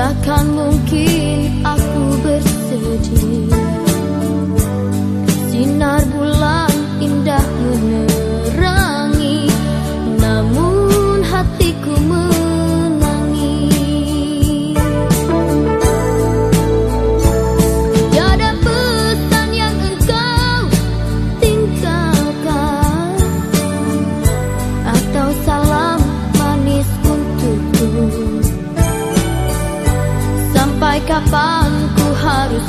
takkan mungkin kapan ku harus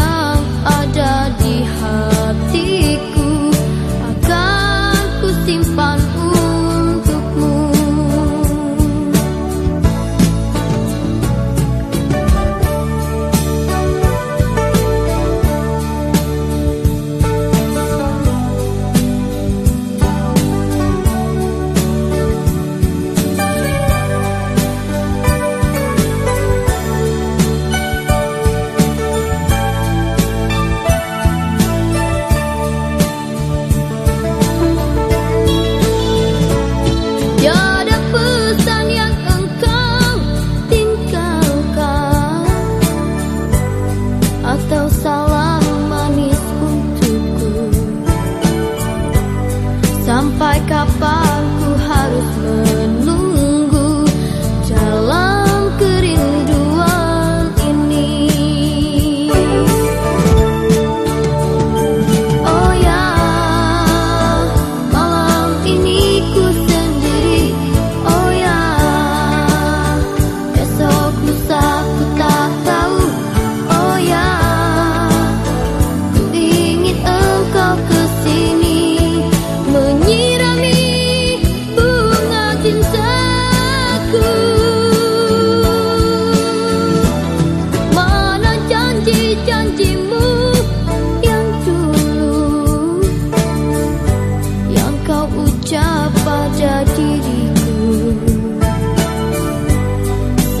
Sampai kapan ku harus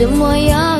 Semua yang ada di hati